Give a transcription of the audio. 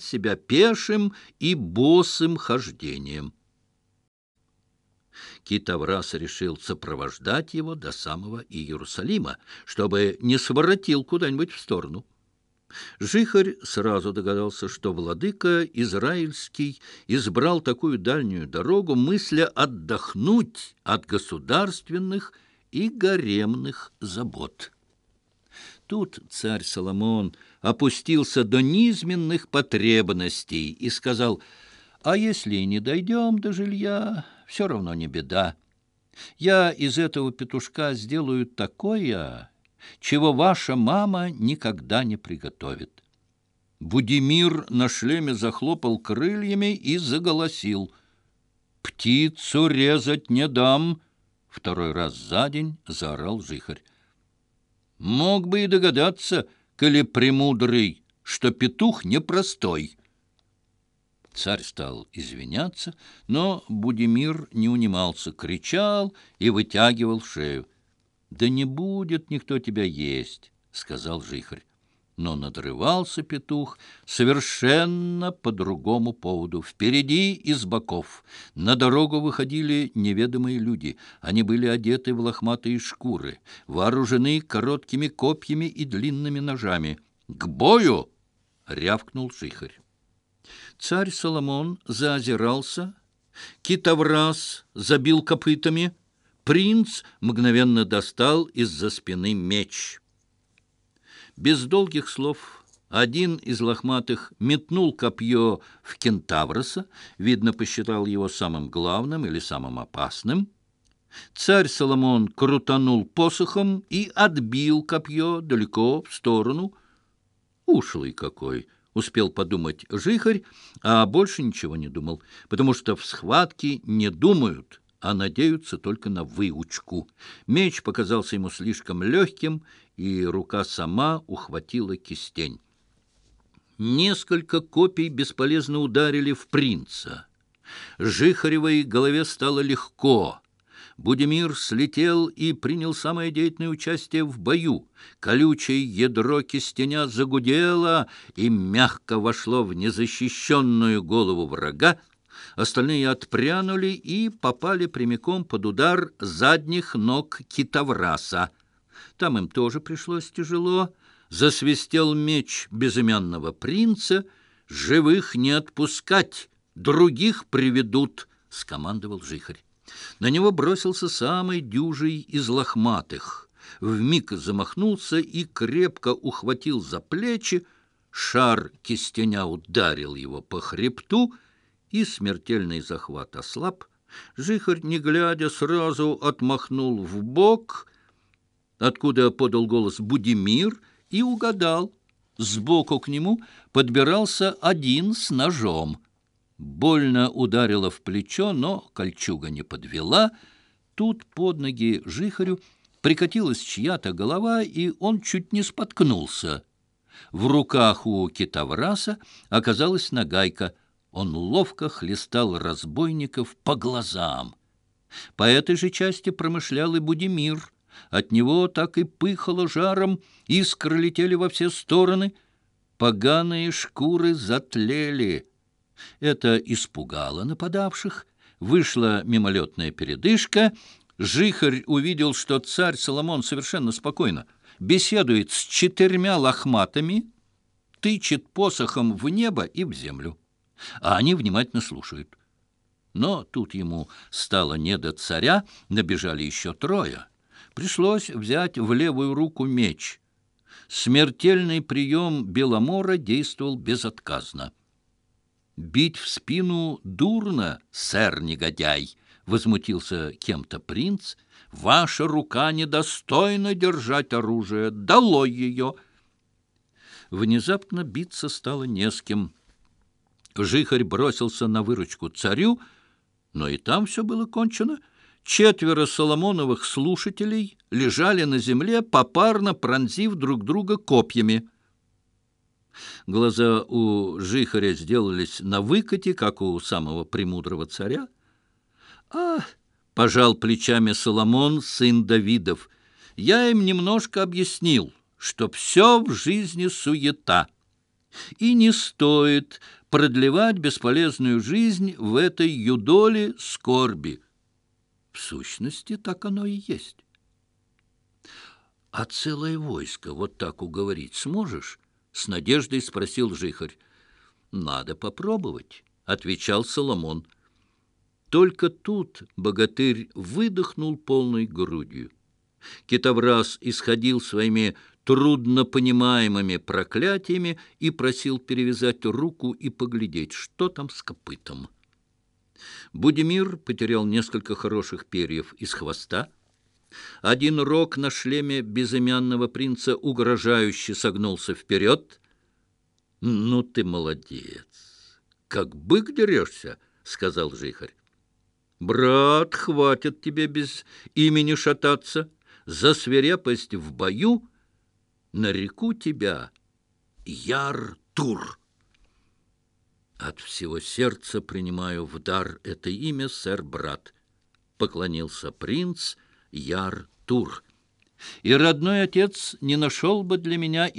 себя пешим и босым хождением. Китаврас решил сопровождать его до самого Иерусалима, чтобы не своротил куда-нибудь в сторону. Жихарь сразу догадался, что владыка израильский избрал такую дальнюю дорогу, мысля отдохнуть от государственных и гаремных забот. Тут царь Соломон опустился до низменных потребностей и сказал, «А если и не дойдем до жилья, все равно не беда. Я из этого петушка сделаю такое, чего ваша мама никогда не приготовит». Будимир на шлеме захлопал крыльями и заголосил. «Птицу резать не дам!» — второй раз за день заорал жихарь. Мог бы и догадаться, коли премудрый, что петух непростой. Царь стал извиняться, но Будимир не унимался, кричал и вытягивал шею. «Да не будет никто тебя есть», — сказал жихарь. Но надрывался петух совершенно по другому поводу. Впереди и с боков на дорогу выходили неведомые люди. Они были одеты в лохматые шкуры, вооружены короткими копьями и длинными ножами. «К бою!» — рявкнул жихарь. Царь Соломон заозирался, китовраз забил копытами, принц мгновенно достал из-за спины меч — без долгих слов один из лохматых метнул копье в кентавроса, видно, посчитал его самым главным или самым опасным. Царь Соломон крутанул посохом и отбил копье далеко в сторону. «Ушлый какой!» — успел подумать жихарь, а больше ничего не думал, потому что в схватке не думают — а надеются только на выучку. Меч показался ему слишком легким, и рука сама ухватила кистень. Несколько копий бесполезно ударили в принца. Жихаревой голове стало легко. Будимир слетел и принял самое деятельное участие в бою. Колючее ядро кистеня загудело и мягко вошло в незащищенную голову врага, Остальные отпрянули и попали прямиком под удар задних ног китовраса. Там им тоже пришлось тяжело. Засвистел меч безымянного принца. «Живых не отпускать! Других приведут!» — скомандовал жихарь. На него бросился самый дюжий из лохматых. Вмиг замахнулся и крепко ухватил за плечи. Шар кистеня ударил его по хребту — и смертельный захват ослаб, Жихарь, не глядя, сразу отмахнул в бок, откуда подал голос Будимир, и угадал. Сбоку к нему подбирался один с ножом. Больно ударило в плечо, но кольчуга не подвела. Тут под ноги Жихарю прикатилась чья-то голова, и он чуть не споткнулся. В руках у китовраса оказалась нагайка — Он ловко хлестал разбойников по глазам. По этой же части промышлял и Будимир. От него так и пыхало жаром, искры летели во все стороны. Поганые шкуры затлели. Это испугало нападавших. Вышла мимолетная передышка. Жихарь увидел, что царь Соломон совершенно спокойно беседует с четырьмя лохматами, тычет посохом в небо и в землю. а они внимательно слушают. Но тут ему стало не до царя, набежали еще трое. Пришлось взять в левую руку меч. Смертельный прием Беломора действовал безотказно. «Бить в спину дурно, сэр-негодяй!» — возмутился кем-то принц. «Ваша рука недостойна держать оружие! Долой ее!» Внезапно биться стало не с кем. Жихарь бросился на выручку царю, но и там все было кончено. Четверо Соломоновых слушателей лежали на земле, попарно пронзив друг друга копьями. Глаза у Жихаря сделались на выкате, как у самого премудрого царя. «А!» — пожал плечами Соломон, сын Давидов. «Я им немножко объяснил, что все в жизни суета» и не стоит продлевать бесполезную жизнь в этой юдоле скорби. В сущности, так оно и есть. «А целое войско вот так уговорить сможешь?» — с надеждой спросил Жихарь. «Надо попробовать», — отвечал Соломон. Только тут богатырь выдохнул полной грудью. Китовраз исходил своими трудно понимаемыми проклятиями и просил перевязать руку и поглядеть, что там с копытом. Будимир потерял несколько хороших перьев из хвоста. Один рог на шлеме безымянного принца угрожающе согнулся вперед. «Ну ты молодец! Как бык дерешься!» — сказал жихарь. «Брат, хватит тебе без имени шататься! За свирепость в бою — нареку тебя Яртур. От всего сердца принимаю в дар это имя, сэр-брат, поклонился принц Яртур. И родной отец не нашел бы для меня